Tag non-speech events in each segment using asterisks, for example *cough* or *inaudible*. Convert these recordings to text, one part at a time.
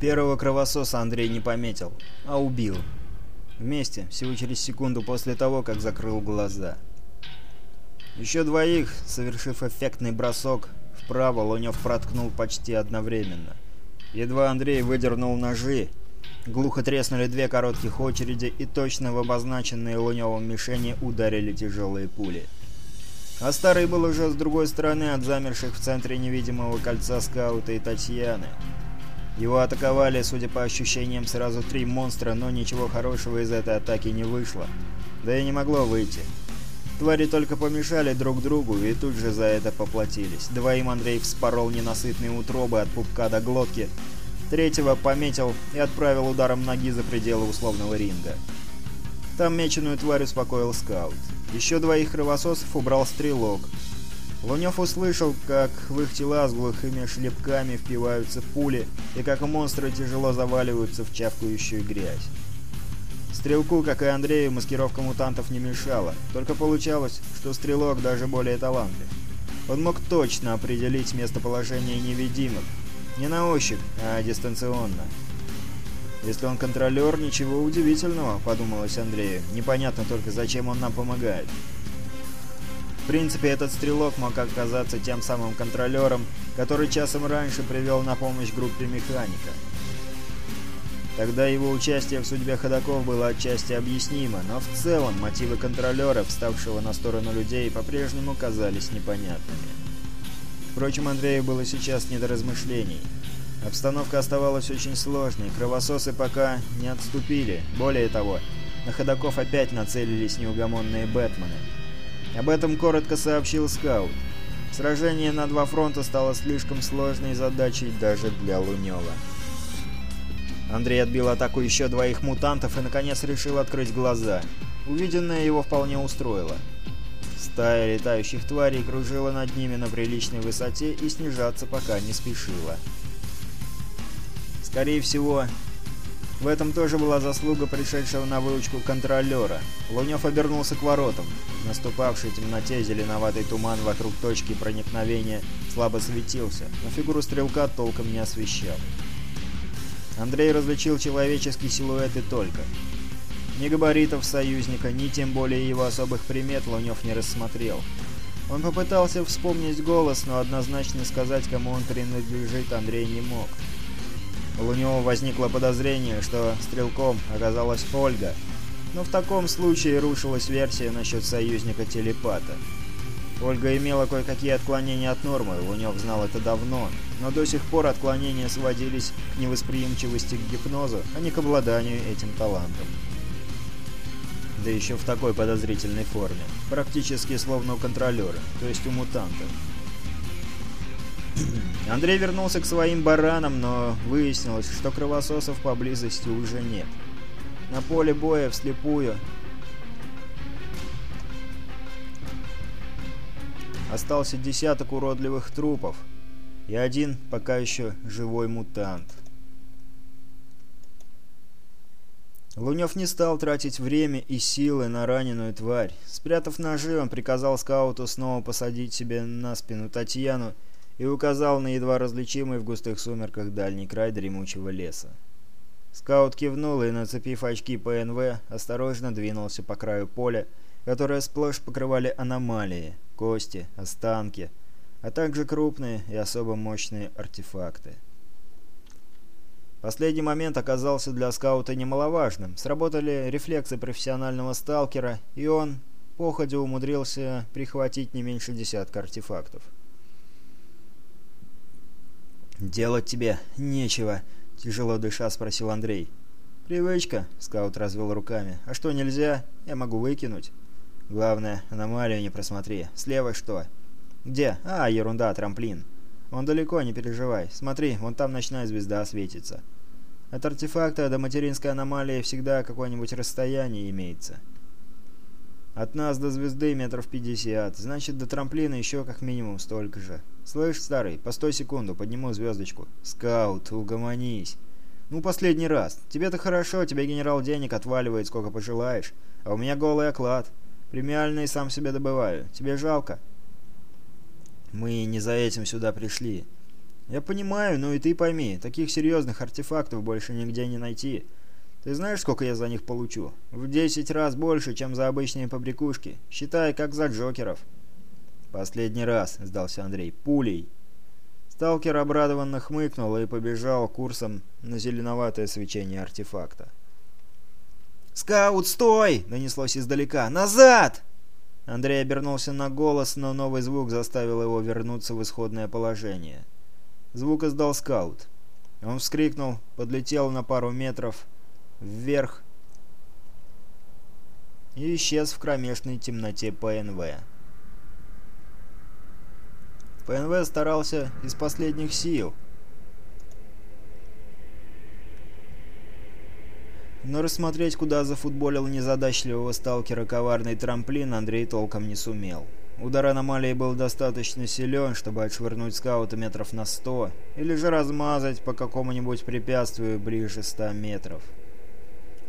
Первого кровососа Андрей не пометил, а убил. Вместе, всего через секунду после того, как закрыл глаза. Еще двоих, совершив эффектный бросок, вправо Лунев проткнул почти одновременно. Едва Андрей выдернул ножи, глухо треснули две коротких очереди и точно в обозначенные Луневым мишени ударили тяжелые пули. А старый был уже с другой стороны от замерших в центре невидимого кольца скаута и Татьяны. Его атаковали, судя по ощущениям, сразу три монстра, но ничего хорошего из этой атаки не вышло. Да и не могло выйти. Твари только помешали друг другу и тут же за это поплатились. Двоим Андрей вспорол ненасытные утробы от пупка до глотки, третьего пометил и отправил ударом ноги за пределы условного ринга. Там меченую тварь успокоил скаут. Еще двоих кровососов убрал стрелок — Лунев услышал, как в их тела с глухими шлепками впиваются пули и как монстры тяжело заваливаются в чавкающую грязь. Стрелку, как и Андрею, маскировка мутантов не мешала, только получалось, что стрелок даже более талантлив. Он мог точно определить местоположение невидимых, не на ощупь, а дистанционно. «Если он контролер, ничего удивительного», — подумалось Андрею. «Непонятно только, зачем он нам помогает». В принципе, этот стрелок мог оказаться тем самым контролером, который часом раньше привел на помощь группе механика. Тогда его участие в судьбе ходаков было отчасти объяснимо, но в целом мотивы контролера, вставшего на сторону людей, по-прежнему казались непонятными. Впрочем, Андрею было сейчас не до размышлений. Обстановка оставалась очень сложной, кровососы пока не отступили. Более того, на ходаков опять нацелились неугомонные Бэтмены – об этом коротко сообщил скаут. Сражение на два фронта стало слишком сложной задачей даже для Лунёва. Андрей отбил атаку еще двоих мутантов и, наконец, решил открыть глаза. Увиденное его вполне устроило. Стая летающих тварей кружила над ними на приличной высоте и снижаться пока не спешила. Скорее всего, в этом тоже была заслуга пришедшего на выручку контролера. Лунев обернулся к воротам. В наступавшей темноте зеленоватый туман вокруг точки проникновения слабо светился, но фигуру стрелка толком не освещал. Андрей различил человеческие силуэты только. Ни габаритов союзника, ни тем более его особых примет Лунев не рассмотрел. Он попытался вспомнить голос, но однозначно сказать, кому он принадлежит, Андрей не мог. У него возникло подозрение, что стрелком оказалась Ольга, но в таком случае рушилась версия насчет союзника-телепата. Ольга имела кое-какие отклонения от нормы, Лунёк знал это давно, но до сих пор отклонения сводились к невосприимчивости к гипнозу, а не к обладанию этим талантом. Да еще в такой подозрительной форме, практически словно у контролера, то есть у мутанта. *clears throat* Андрей вернулся к своим баранам, но выяснилось, что кровососов поблизости уже нет. На поле боя вслепую остался десяток уродливых трупов и один пока еще живой мутант. Лунев не стал тратить время и силы на раненую тварь. Спрятав ножи, он приказал скауту снова посадить себе на спину Татьяну и указал на едва различимый в густых сумерках дальний край дремучего леса. Скаут кивнул и, нацепив очки ПНВ, осторожно двинулся по краю поля, которое сплошь покрывали аномалии, кости, останки, а также крупные и особо мощные артефакты. Последний момент оказался для скаута немаловажным. Сработали рефлексы профессионального сталкера, и он, походя, умудрился прихватить не меньше десятка артефактов. «Делать тебе нечего», — тяжело дыша спросил Андрей. «Привычка», — скаут развел руками. «А что, нельзя? Я могу выкинуть». «Главное, аномалию не просмотри. Слева что?» «Где? А, ерунда, трамплин». «Он далеко, не переживай. Смотри, вон там ночная звезда светится». От артефакта до материнской аномалии всегда какое-нибудь расстояние имеется. От нас до звезды метров 50, значит до трамплина еще как минимум столько же. Слышь, старый, постой секунду, подниму звездочку. Скаут, угомонись. Ну, последний раз. Тебе-то хорошо, тебе генерал денег отваливает сколько пожелаешь, а у меня голый оклад. Премиальный сам себе добываю. Тебе жалко? Мы не за этим сюда пришли. Я понимаю, но и ты пойми, таких серьезных артефактов больше нигде не найти. Ты знаешь, сколько я за них получу? В 10 раз больше, чем за обычные побрякушки. Считай, как за Джокеров». «Последний раз», — сдался Андрей. «Пулей». Сталкер обрадованно хмыкнул и побежал курсом на зеленоватое свечение артефакта. «Скаут, стой!» — донеслось издалека. «Назад!» Андрей обернулся на голос, но новый звук заставил его вернуться в исходное положение. Звук издал скаут. Он вскрикнул, подлетел на пару метров, вверх и исчез в кромешной темноте ПНВ. ПНВ старался из последних сил, но рассмотреть, куда зафутболил незадачливого сталкера коварный трамплин, Андрей толком не сумел. Удар аномалии был достаточно силен, чтобы отшвырнуть скаута метров на сто, или же размазать по какому-нибудь препятствию ближе ста метров.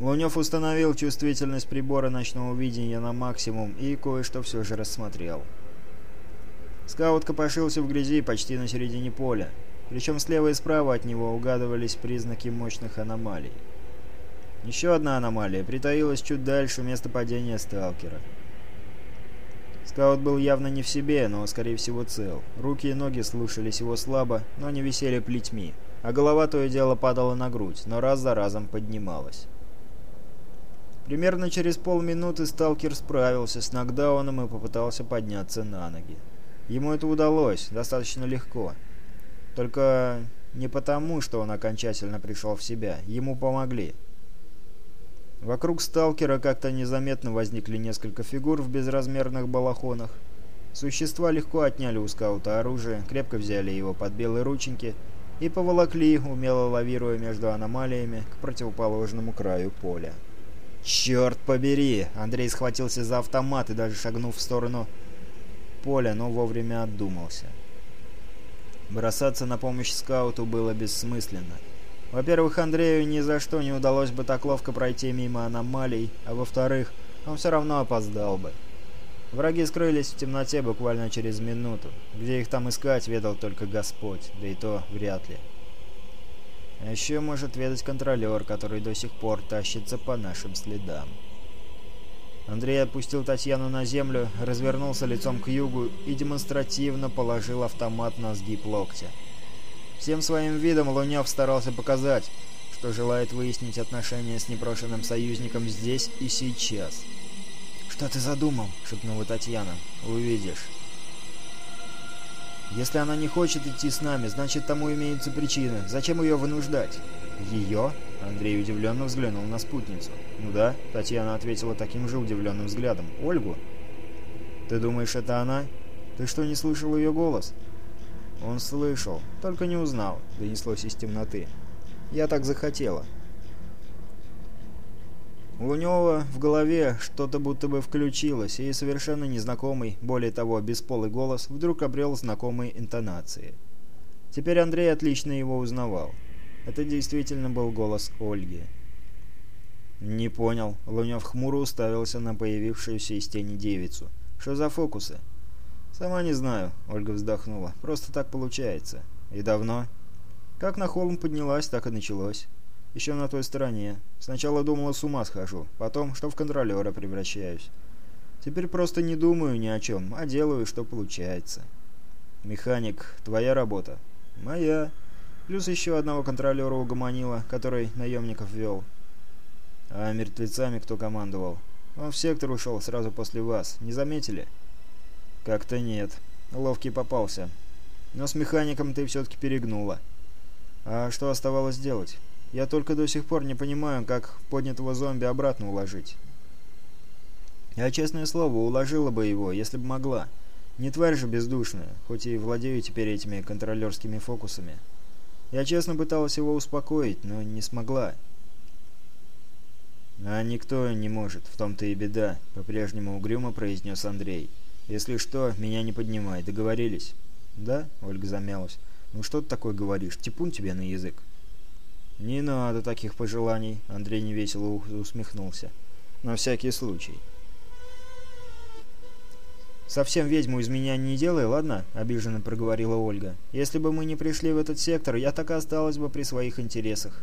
Лунев установил чувствительность прибора ночного видения на максимум и кое-что все же рассмотрел. Скаут копошился в грязи почти на середине поля, причем слева и справа от него угадывались признаки мощных аномалий. Еще одна аномалия притаилась чуть дальше места падения сталкера. Скаут был явно не в себе, но, скорее всего, цел. Руки и ноги слушались его слабо, но не висели плетьми, а голова то и дело падала на грудь, но раз за разом поднималась. Примерно через полминуты сталкер справился с нокдауном и попытался подняться на ноги. Ему это удалось, достаточно легко. Только не потому, что он окончательно пришел в себя. Ему помогли. Вокруг сталкера как-то незаметно возникли несколько фигур в безразмерных балахонах. Существа легко отняли у скаута оружие, крепко взяли его под белые рученьки и поволокли, умело лавируя между аномалиями, к противоположному краю поля. «Черт побери!» Андрей схватился за автомат и даже шагнув в сторону поля, но вовремя отдумался. Бросаться на помощь скауту было бессмысленно. Во-первых, Андрею ни за что не удалось бы так ловко пройти мимо аномалий, а во-вторых, он все равно опоздал бы. Враги скрылись в темноте буквально через минуту. Где их там искать, ведал только Господь, да и то вряд ли. А Еще может ведать контролер, который до сих пор тащится по нашим следам. Андрей отпустил Татьяну на землю, развернулся лицом к югу и демонстративно положил автомат на сгиб локтя. Всем своим видом Лунев старался показать, что желает выяснить отношения с непрошенным союзником здесь и сейчас. «Что ты задумал?» — шепнула Татьяна. «Увидишь». Если она не хочет идти с нами, значит, тому имеются причины. Зачем ее вынуждать?» «Ее?» — Андрей удивленно взглянул на спутницу. «Ну да», — Татьяна ответила таким же удивленным взглядом. «Ольгу?» «Ты думаешь, это она? Ты что, не слышал ее голос?» «Он слышал, только не узнал», — донеслось из темноты. «Я так захотела». У него в голове что-то будто бы включилось, и совершенно незнакомый, более того, бесполый голос вдруг обрел знакомые интонации. Теперь Андрей отлично его узнавал. Это действительно был голос Ольги. «Не понял». Лунев хмуро уставился на появившуюся из тени девицу. «Что за фокусы?» «Сама не знаю», — Ольга вздохнула. «Просто так получается». «И давно?» «Как на холм поднялась, так и началось» еще на той стороне. Сначала думала, с ума схожу, потом, что в контролера превращаюсь. Теперь просто не думаю ни о чем, а делаю, что получается. Механик, твоя работа. Моя. Плюс еще одного контролера угомонила, который наемников вел. А мертвецами кто командовал? Он в сектор ушел сразу после вас, не заметили? Как-то нет. Ловкий попался. Но с механиком ты все-таки перегнула. А что оставалось делать? Я только до сих пор не понимаю, как поднятого зомби обратно уложить. Я, честное слово, уложила бы его, если бы могла. Не тварь же бездушная, хоть и владею теперь этими контролерскими фокусами. Я честно пыталась его успокоить, но не смогла. «А никто не может, в том-то и беда», — по-прежнему угрюмо произнес Андрей. «Если что, меня не поднимай, договорились?» «Да?» — Ольга замялась. «Ну что ты такое говоришь? Типун тебе на язык». «Не надо таких пожеланий», — Андрей невесело усмехнулся. «На всякий случай». «Совсем ведьму из меня не делай, ладно?» — обиженно проговорила Ольга. «Если бы мы не пришли в этот сектор, я так и осталась бы при своих интересах».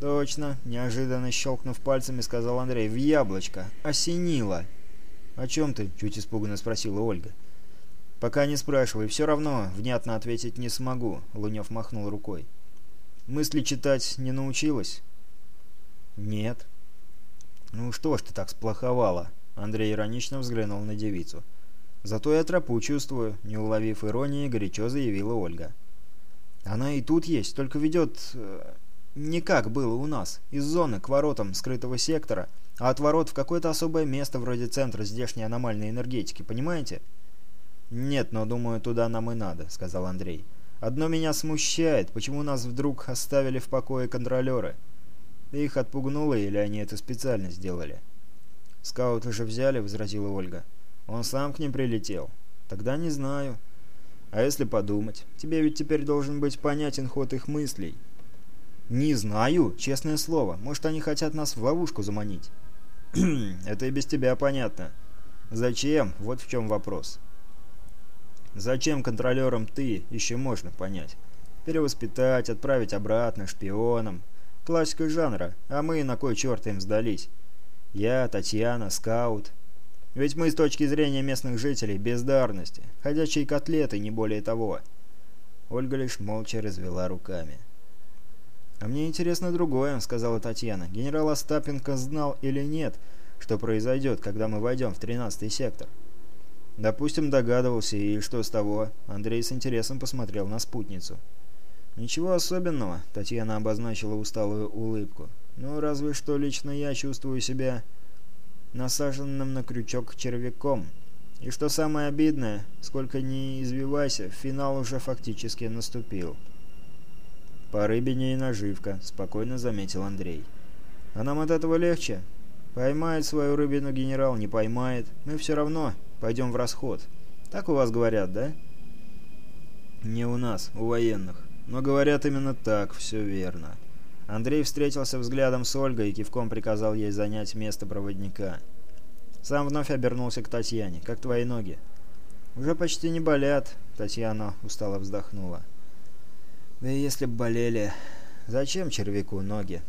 «Точно», — неожиданно щелкнув пальцами, сказал Андрей. «В яблочко! Осенило!» «О чем ты?» — чуть испуганно спросила Ольга. «Пока не спрашивай, все равно внятно ответить не смогу», — Лунев махнул рукой. Мысли читать не научилась? Нет. Ну что ж ты так сплоховала? Андрей иронично взглянул на девицу. Зато я тропу чувствую, не уловив иронии, горячо заявила Ольга. Она и тут есть, только ведет... Э, не как было у нас, из зоны к воротам скрытого сектора, а от ворот в какое-то особое место вроде центра здешней аномальной энергетики, понимаете? «Нет, но думаю, туда нам и надо», — сказал Андрей. «Андрей». Одно меня смущает, почему нас вдруг оставили в покое контролеры? Их отпугнуло или они это специально сделали? Скауты же взяли, возразила Ольга. Он сам к ним прилетел. Тогда не знаю. А если подумать? Тебе ведь теперь должен быть понятен ход их мыслей. Не знаю, честное слово. Может, они хотят нас в ловушку заманить? *clears throat* это и без тебя понятно. Зачем? Вот в чем вопрос. Зачем контролерам ты, еще можно понять. Перевоспитать, отправить обратно, шпионам. Классика жанра, а мы на кой черт им сдались? Я, Татьяна, скаут. Ведь мы с точки зрения местных жителей бездарности, ходячие котлеты, не более того. Ольга лишь молча развела руками. «А мне интересно другое», — сказала Татьяна. «Генерал Остапенко знал или нет, что произойдет, когда мы войдем в тринадцатый сектор?» Допустим, догадывался, и что с того? Андрей с интересом посмотрел на спутницу. «Ничего особенного», — Татьяна обозначила усталую улыбку. «Ну, разве что лично я чувствую себя насаженным на крючок червяком. И что самое обидное, сколько ни извивайся, финал уже фактически наступил». «По рыбине и наживка», — спокойно заметил Андрей. «А нам от этого легче? Поймает свою рыбину генерал, не поймает. Мы все равно Пойдем в расход. Так у вас говорят, да? Не у нас, у военных. Но говорят именно так, все верно. Андрей встретился взглядом с Ольгой и кивком приказал ей занять место проводника. Сам вновь обернулся к Татьяне. «Как твои ноги?» «Уже почти не болят», — Татьяна устало вздохнула. «Да и если б болели, зачем червяку ноги?»